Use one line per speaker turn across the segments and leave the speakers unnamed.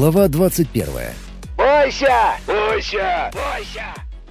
Глава 21.
«Бойся! Бойся! Бойся!»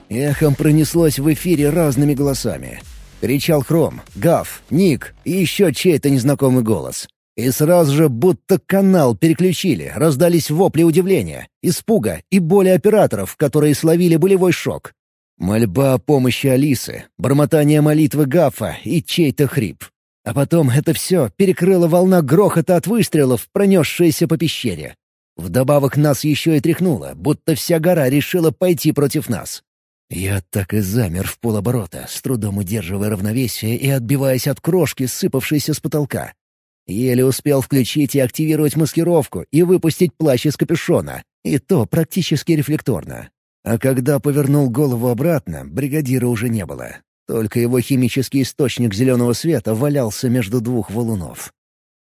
Эхом пронеслось в эфире разными голосами. Кричал Хром, Гав, Ник и еще чей-то незнакомый голос. И сразу же будто канал переключили, раздались вопли удивления, испуга и боли операторов, которые словили болевой шок. Мольба о помощи Алисы, бормотание молитвы Гафа и чей-то хрип. А потом это все перекрыла волна грохота от выстрелов, пронесшаяся по пещере. Вдобавок нас еще и тряхнуло, будто вся гора решила пойти против нас. Я так и замер в полоборота, с трудом удерживая равновесие и отбиваясь от крошки, сыпавшейся с потолка. Еле успел включить и активировать маскировку и выпустить плащ из капюшона, и то практически рефлекторно. А когда повернул голову обратно, бригадира уже не было. Только его химический источник зеленого света валялся между двух валунов.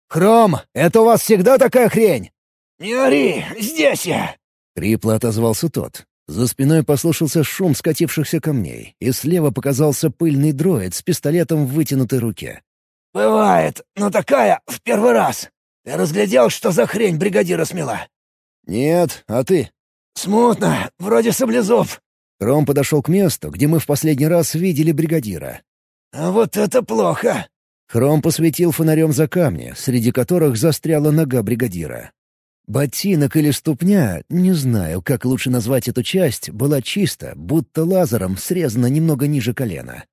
«Хром, это у вас всегда такая хрень?»
«Не ори, здесь я!»
— хрипло отозвался тот. За спиной послышался шум скатившихся камней, и слева показался пыльный дроид с пистолетом в вытянутой руке.
«Бывает, но такая в первый раз. Ты разглядел, что за хрень бригадира смела?»
«Нет, а ты?»
«Смутно, вроде саблезуб».
Кром подошел к месту, где мы в последний раз видели бригадира.
«А вот это плохо!»
Хром посветил фонарем за камни, среди которых застряла нога бригадира. Ботинок или ступня, не знаю, как лучше назвать эту часть, была чисто, будто лазером срезана немного ниже колена.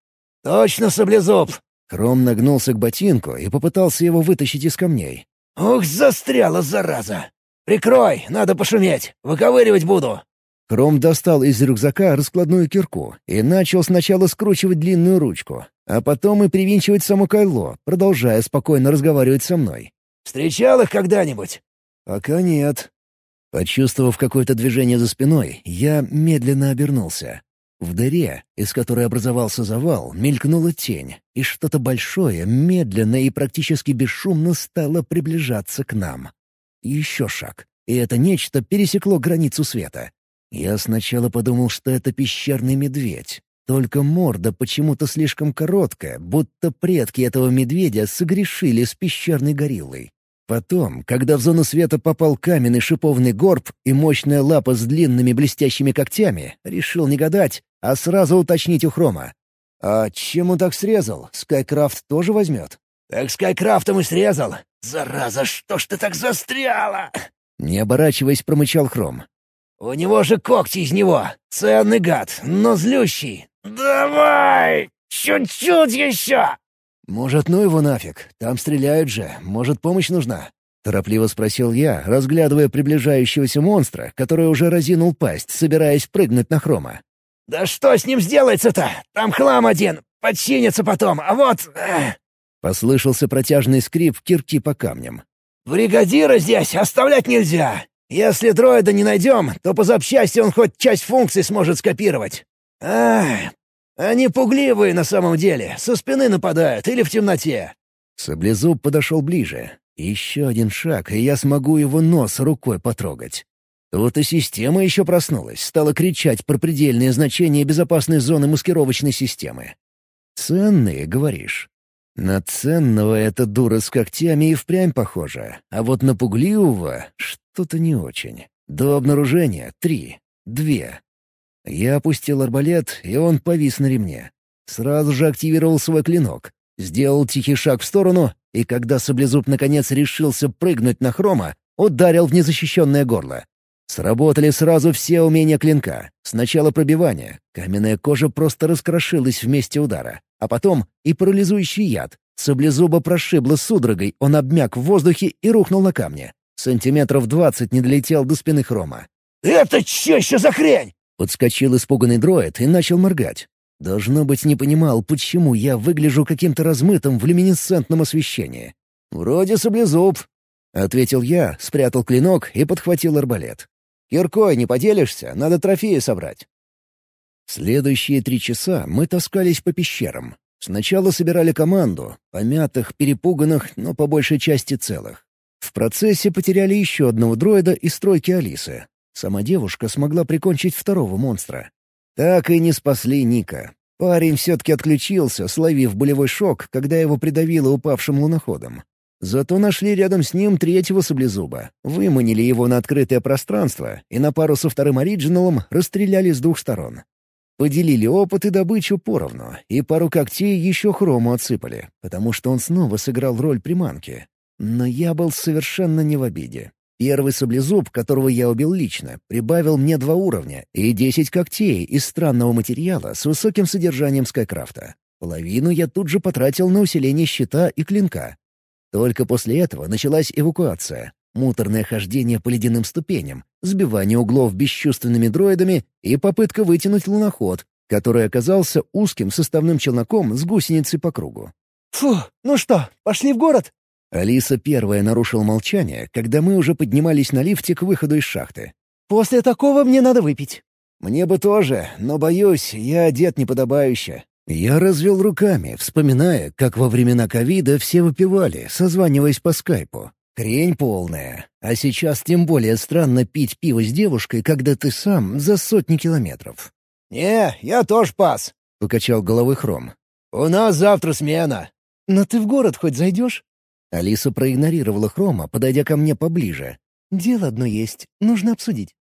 «Точно саблезуб!»
Хром нагнулся к ботинку и попытался его вытащить из камней.
«Ух, застряла, зараза! Прикрой, надо пошуметь, выковыривать буду!»
Хром достал из рюкзака раскладную кирку и начал сначала скручивать длинную ручку, а потом и привинчивать само кайло, продолжая спокойно разговаривать со мной.
«Встречал их когда-нибудь?»
«Пока нет». Почувствовав какое-то движение за спиной, я медленно обернулся. В дыре, из которой образовался завал, мелькнула тень, и что-то большое, медленно и практически бесшумно стало приближаться к нам. Еще шаг, и это нечто пересекло границу света. Я сначала подумал, что это пещерный медведь. Только морда почему-то слишком короткая, будто предки этого медведя согрешили с пещерной гориллой. Потом, когда в зону света попал каменный шиповный горб и мощная лапа с длинными блестящими когтями, решил не гадать, а сразу уточнить у Хрома. «А чем он так срезал? Скайкрафт тоже возьмет?»
«Так Скайкрафтом и срезал. Зараза, что ж ты так застряла?»
Не оборачиваясь, промычал Хром.
«У него же когти из него. Ценный гад, но злющий. Давай! Чуть-чуть еще!»
«Может, ну его нафиг? Там стреляют же. Может, помощь нужна?» — торопливо спросил я, разглядывая приближающегося монстра, который уже разинул пасть, собираясь прыгнуть на хрома.
«Да что с ним сделается-то? Там хлам один. Подчинится потом, а вот...»
Послышался протяжный скрип кирки по камням.
«Бригадира здесь оставлять нельзя. Если дроида не найдем, то по запчасти он хоть часть функций сможет скопировать. Ах, они пугливые на самом деле, со спины нападают или в темноте».
Саблезуб подошел ближе. Еще один шаг, и я смогу его нос рукой потрогать. Вот и система еще проснулась, стала кричать про предельные значения безопасной зоны маскировочной системы. «Ценные, говоришь?» На ценного эта дура с когтями и впрямь похожа, а вот на пугливого что-то не очень. До обнаружения — три, две, я опустил арбалет, и он повис на ремне. Сразу же активировал свой клинок. Сделал тихий шаг в сторону, и когда саблезуб наконец решился прыгнуть на хрома, ударил в незащищенное горло. Сработали сразу все умения клинка. Сначала пробивание. Каменная кожа просто раскрошилась вместе удара. А потом и парализующий яд. Саблезуба прошибло судорогой, он обмяк в воздухе и рухнул на камне. Сантиметров двадцать не долетел до спины хрома.
«Это что еще за хрень?»
Подскочил испуганный дроид и начал моргать. Должно быть, не понимал, почему я выгляжу каким-то размытым в люминесцентном освещении. «Вроде саблезуб», — ответил я, спрятал клинок и подхватил арбалет. «Киркой не поделишься, надо трофеи собрать». Следующие три часа мы таскались по пещерам. Сначала собирали команду, помятых, перепуганных, но по большей части целых. В процессе потеряли еще одного дроида из стройки Алисы, Сама девушка смогла прикончить второго монстра. Так и не спасли Ника. Парень все-таки отключился, словив болевой шок, когда его придавило упавшим луноходом. Зато нашли рядом с ним третьего саблезуба, выманили его на открытое пространство и на пару со вторым оригиналом расстреляли с двух сторон. Поделили опыт и добычу поровну, и пару когтей еще хрому отсыпали, потому что он снова сыграл роль приманки. Но я был совершенно не в обиде. Первый саблезуб, которого я убил лично, прибавил мне два уровня и десять когтей из странного материала с высоким содержанием скайкрафта. Половину я тут же потратил на усиление щита и клинка, только после этого началась эвакуация. Муторное хождение по ледяным ступеням, сбивание углов бесчувственными дроидами и попытка вытянуть луноход, который оказался узким составным челноком с гусеницей по кругу.
«Фу, ну что, пошли в город?»
Алиса первая нарушила молчание, когда мы уже поднимались на лифте к выходу из шахты.
«После такого мне надо выпить».
«Мне бы тоже, но, боюсь, я одет неподобающе». Я развел руками, вспоминая, как во времена ковида все выпивали, созваниваясь по скайпу. Хрень полная. А сейчас тем более странно пить пиво с девушкой, когда ты сам за сотни километров.
«Не, я тоже пас», —
покачал головой Хром.
«У нас завтра смена».
«Но ты в город хоть зайдешь?»
Алиса проигнорировала Хрома, подойдя ко мне поближе.
«Дело одно есть. Нужно обсудить».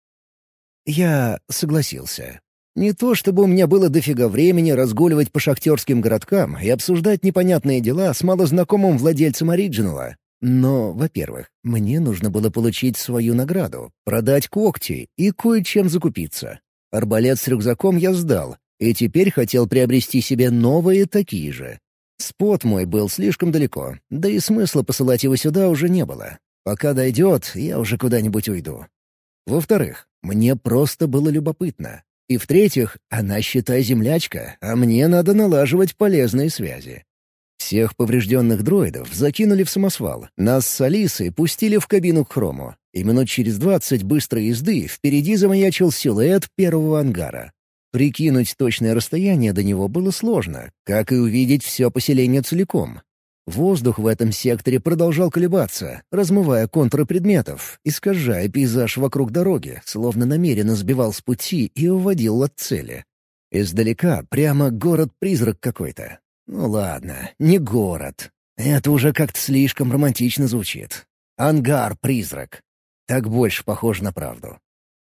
Я согласился. Не то чтобы у меня было дофига времени разгуливать по шахтерским городкам и обсуждать непонятные дела с малознакомым владельцем оригинала. Но, во-первых, мне нужно было получить свою награду, продать когти и кое-чем закупиться. Арбалет с рюкзаком я сдал, и теперь хотел приобрести себе новые такие же. Спот мой был слишком далеко, да и смысла посылать его сюда уже не было. Пока дойдет, я уже куда-нибудь уйду. Во-вторых, мне просто было любопытно, и в-третьих, она, считай, землячка, а мне надо налаживать полезные связи. Всех поврежденных дроидов закинули в самосвал. Нас с Алисой пустили в кабину к хрому. И минут через двадцать быстрой езды впереди замаячил силуэт первого ангара. Прикинуть точное расстояние до него было сложно, как и увидеть все поселение целиком. Воздух в этом секторе продолжал колебаться, размывая контуры предметов, искажая пейзаж вокруг дороги, словно намеренно сбивал с пути и уводил от цели. Издалека прямо город-призрак какой-то. Ну ладно, не город. Это уже как-то слишком романтично звучит. Ангар-призрак. Так больше похоже на правду.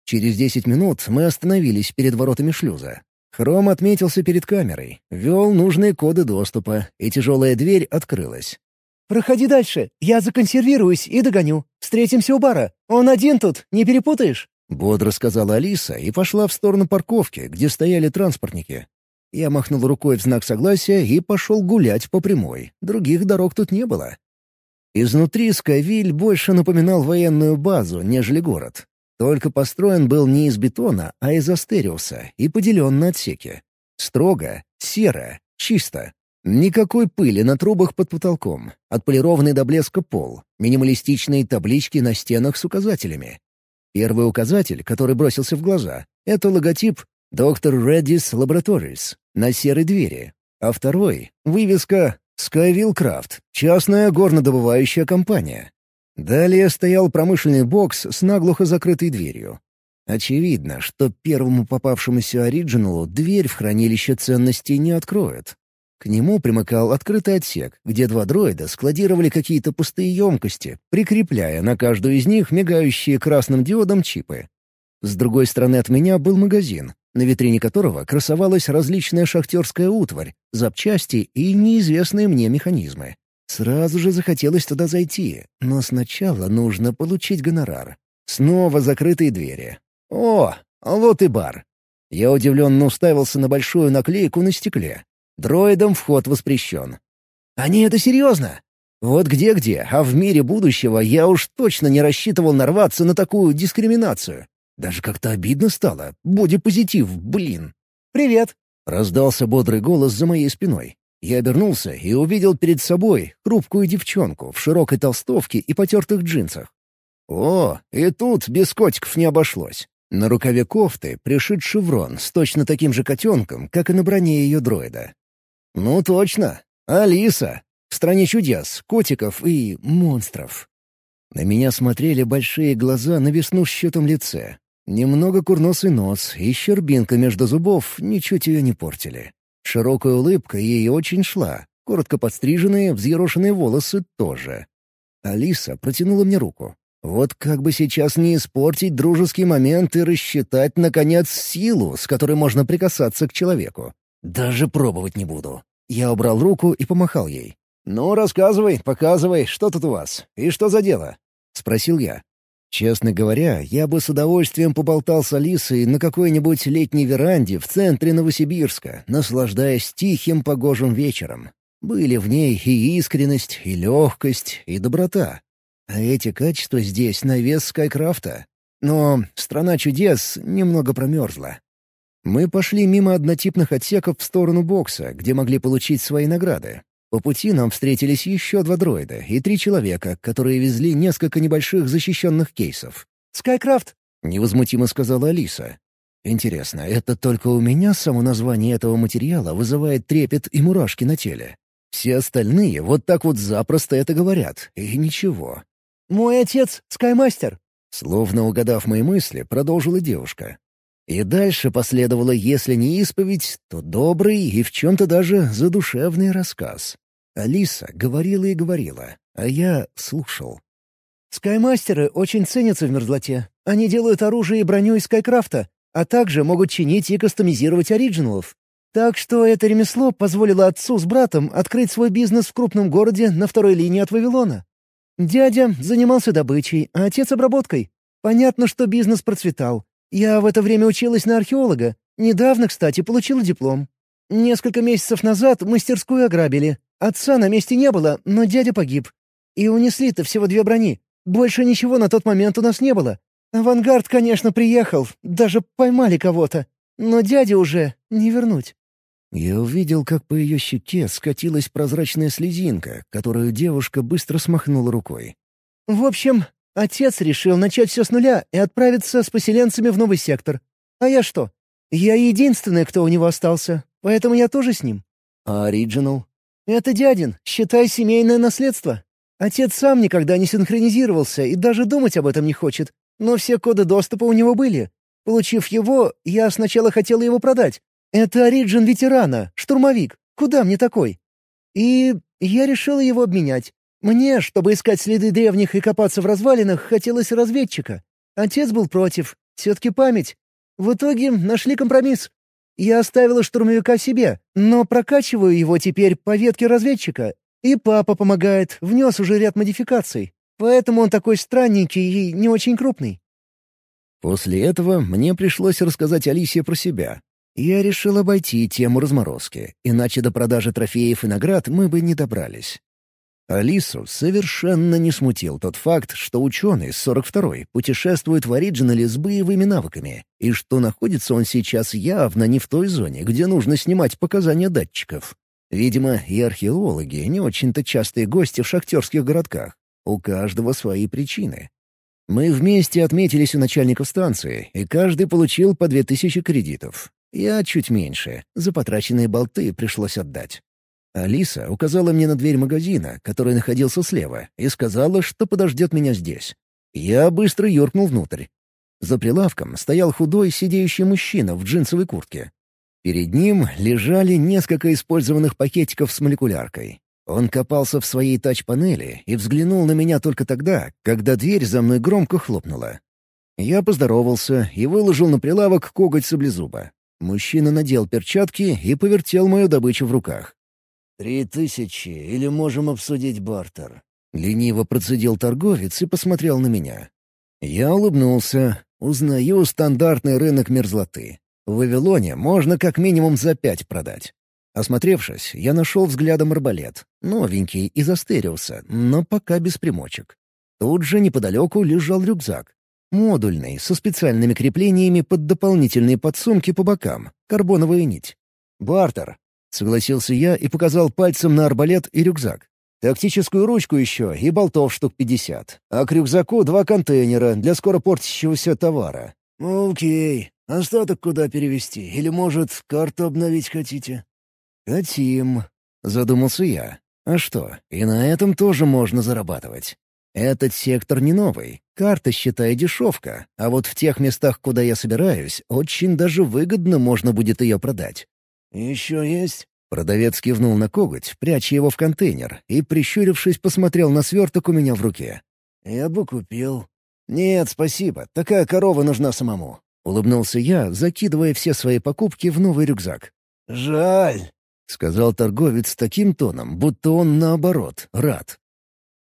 Через десять минут мы остановились перед воротами шлюза. Хром отметился перед камерой, ввел нужные коды доступа, и тяжелая дверь открылась.
«Проходи дальше, я законсервируюсь и догоню. Встретимся у бара. Он один тут, не перепутаешь?»
Бодро сказала Алиса и пошла в сторону парковки, где стояли транспортники. Я махнул рукой в знак согласия и пошел гулять по прямой. Других дорог тут не было. Изнутри Скайвиль больше напоминал военную базу, нежели город. Только построен был не из бетона, а из астериуса и поделен на отсеки. Строго, серо, чисто. Никакой пыли на трубах под потолком, отполированный до блеска пол, минималистичные таблички на стенах с указателями. Первый указатель, который бросился в глаза, — это логотип «Доктор Redis Laboratories» на серой двери, а второй — вывеска «Skyville Craft», частная горнодобывающая компания. Далее стоял промышленный бокс с наглухо закрытой дверью. Очевидно, что первому попавшемуся оригиналу дверь в хранилище ценностей не откроют. К нему примыкал открытый отсек, где два дроида складировали какие-то пустые емкости, прикрепляя на каждую из них мигающие красным диодом чипы. С другой стороны от меня был магазин, на витрине которого красовалась различная шахтерская утварь, запчасти и неизвестные мне механизмы. Сразу же захотелось туда зайти, но сначала нужно получить гонорар. Снова закрытые двери. О, вот и бар. Я удивленно уставился на большую наклейку на стекле. Дроидам вход воспрещен. Они это серьезно? Вот где-где, а в мире будущего я уж точно не рассчитывал нарваться на такую дискриминацию. Даже как-то обидно стало. Боди-позитив, блин.
«Привет!»
— раздался бодрый голос за моей спиной. Я обернулся и увидел перед собой хрупкую девчонку в широкой толстовке и потертых джинсах. О, и тут без котиков не обошлось. На рукаве кофты пришит шеврон с точно таким же котенком, как и на броне ее дроида. Ну точно, Алиса. В стране чудес, котиков и монстров. На меня смотрели большие глаза на веснушчатом лице. Немного курносый нос и щербинка между зубов ничуть ее не портили. Широкая улыбка ей очень шла, коротко подстриженные, взъерошенные волосы тоже. Алиса протянула мне руку. Вот как бы сейчас не испортить дружеский момент и рассчитать, наконец, силу, с которой можно прикасаться к человеку. Даже пробовать не буду. Я убрал руку и помахал ей. «Ну, рассказывай, показывай, что тут у вас? И что за дело?» — спросил я. Честно говоря, я бы с удовольствием поболтал с Алисой на какой-нибудь летней веранде в центре Новосибирска, наслаждаясь тихим погожим вечером. Были в ней и искренность, и легкость, и доброта. А эти качества здесь на вес Скайкрафта. Но страна чудес немного промерзла. Мы пошли мимо однотипных отсеков в сторону бокса, где могли получить свои награды. По пути нам встретились еще два дроида и три человека, которые везли несколько небольших защищенных кейсов.
«Скайкрафт!»
— невозмутимо сказала Алиса. «Интересно, это только у меня само название этого материала вызывает трепет и мурашки на теле? Все остальные вот так вот запросто это говорят, и ничего».
«Мой отец — Скаймастер!»
Словно угадав мои мысли, продолжила девушка. И дальше последовало, если не исповедь, то добрый и в чем-то даже задушевный рассказ. Алиса говорила и говорила, а я слушал.
«Скаймастеры очень ценятся в мерзлоте. Они делают оружие и броню из Скайкрафта, а также могут чинить и кастомизировать оригиналов. Так что это ремесло позволило отцу с братом открыть свой бизнес в крупном городе на второй линии от Вавилона. Дядя занимался добычей, а отец — обработкой. Понятно, что бизнес процветал, я в это время училась на археолога. Недавно, кстати, получила диплом. Несколько месяцев назад мастерскую ограбили. Отца на месте не было, но дядя погиб. И унесли-то всего две брони. Больше ничего на тот момент у нас не было. Авангард, конечно, приехал, даже поймали кого-то. Но дядя уже не вернуть.
Я увидел, как по ее щеке скатилась прозрачная слезинка, которую девушка быстро смахнула рукой.
В общем, Отец решил начать все с нуля и отправиться с поселенцами в новый сектор. А я что? Я единственный, кто у него остался, поэтому я тоже с ним.
А Ориджинал?
Это дядин, считай, семейное наследство. Отец сам никогда не синхронизировался и даже думать об этом не хочет. Но все коды доступа у него были. Получив его, я сначала хотела его продать. Это Ориджин ветерана, штурмовик. Куда мне такой? И я решила его обменять. Мне, чтобы искать следы древних и копаться в развалинах, хотелось разведчика. Отец был против. Все-таки память. В итоге нашли компромисс. Я оставила штурмовика себе, но прокачиваю его теперь по ветке разведчика. И папа помогает, внес уже ряд модификаций. Поэтому он такой странненький и не очень крупный.
После этого мне пришлось рассказать Алисе про себя. Я решил обойти тему разморозки, иначе до продажи трофеев и наград мы бы не добрались. Алису совершенно не смутил тот факт, что ученый с 42-й путешествует в оригинале с боевыми навыками, и что находится он сейчас явно не в той зоне, где нужно снимать показания датчиков. Видимо, и археологи не очень-то частые гости в шахтерских городках. У каждого свои причины. Мы вместе отметились у начальников станции, и каждый получил по 2000 кредитов. Я чуть меньше. За потраченные болты пришлось отдать. Алиса указала мне на дверь магазина, который находился слева, и сказала, что подождет меня здесь. Я быстро юркнул внутрь. За прилавком стоял худой сидеющий мужчина в джинсовой куртке. Перед ним лежали несколько использованных пакетиков с молекуляркой. Он копался в своей тач-панели и взглянул на меня только тогда, когда дверь за мной громко хлопнула. Я поздоровался и выложил на прилавок коготь саблезуба. Мужчина надел перчатки и повертел мою добычу в руках.
«Три тысячи, или можем обсудить бартер?»
Лениво процедил торговец и посмотрел на меня. Я улыбнулся. Узнаю стандартный рынок мерзлоты. В Вавилоне можно как минимум за пять продать. Осмотревшись, я нашел взглядом арбалет. Новенький, и застерился, но пока без примочек. Тут же неподалеку лежал рюкзак. Модульный, со специальными креплениями под дополнительные подсумки по бокам. Карбоновая нить. «Бартер», — согласился я и показал пальцем на арбалет и рюкзак. «Тактическую ручку еще и болтов штук пятьдесят. А к рюкзаку два контейнера для скоро портящегося товара».
«Окей. Остаток куда перевести? Или, может, карту обновить хотите?»
«Хотим», — задумался я. «А что, и на этом тоже можно зарабатывать. Этот сектор не новый, карта, считай, дешевка, а вот в тех местах, куда я собираюсь, очень даже выгодно можно будет ее продать.
«Еще есть?»
Продавец кивнул на коготь, пряча его в контейнер, и, прищурившись, посмотрел на сверток у меня в руке.
«Я бы купил».
«Нет, спасибо. Такая корова нужна самому». Улыбнулся я, закидывая все свои покупки в новый рюкзак.
«Жаль», —
сказал торговец таким тоном, будто он, наоборот, рад.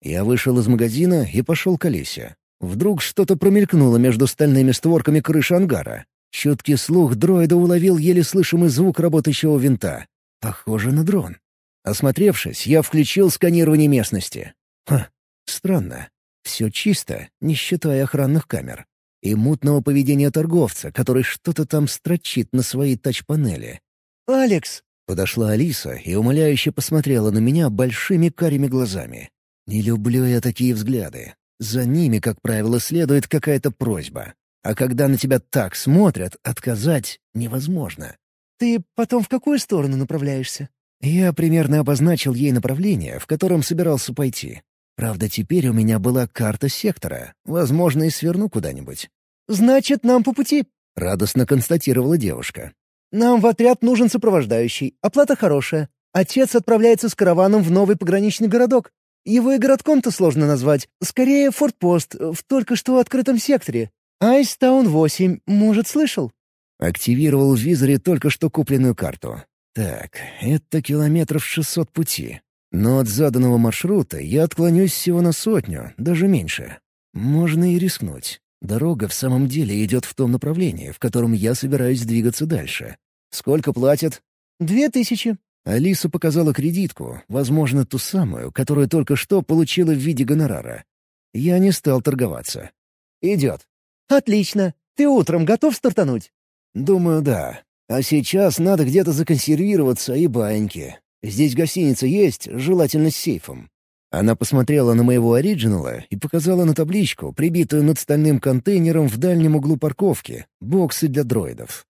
Я вышел из магазина и пошел к Олесе. Вдруг что-то промелькнуло между стальными створками крыши ангара. Чуткий слух дроида уловил еле слышимый звук работающего винта. Похоже на дрон. Осмотревшись, я включил сканирование местности. Ха, странно. Все чисто, не считая охранных камер. И мутного поведения торговца, который что-то там строчит на своей тач-панели.
«Алекс!»
— подошла Алиса и умоляюще посмотрела на меня большими карими глазами. Не люблю я такие взгляды. За ними, как правило, следует какая-то просьба. А когда на тебя так смотрят, отказать невозможно.
«Ты потом в какую сторону направляешься?»
Я примерно обозначил ей направление, в котором собирался пойти. Правда, теперь у меня была карта сектора. Возможно, и сверну куда-нибудь.
«Значит, нам по пути», —
радостно констатировала девушка.
«Нам в отряд нужен сопровождающий. Оплата хорошая. Отец отправляется с караваном в новый пограничный городок. Его и городком-то сложно назвать. Скорее, фортпост в только что открытом секторе. Айстаун-8, может, слышал?»
Активировал в визоре только что купленную карту. Так, это километров шестьсот пути. Но от заданного маршрута я отклонюсь всего на сотню, даже меньше. Можно и рискнуть. Дорога в самом деле идет в том направлении, в котором я собираюсь двигаться дальше. Сколько платят?
«Две тысячи».
Алиса показала кредитку, возможно, ту самую, которую только что получила в виде гонорара. Я не стал торговаться. «Идет».
«Отлично. Ты утром готов стартануть?»
«Думаю, да. А сейчас надо где-то законсервироваться и баньки. Здесь гостиница есть, желательно с сейфом». Она посмотрела на моего оригинала и показала на табличку, прибитую над стальным контейнером в дальнем углу парковки, боксы для дроидов.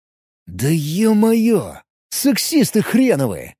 «Да ё-моё! Сексисты хреновые!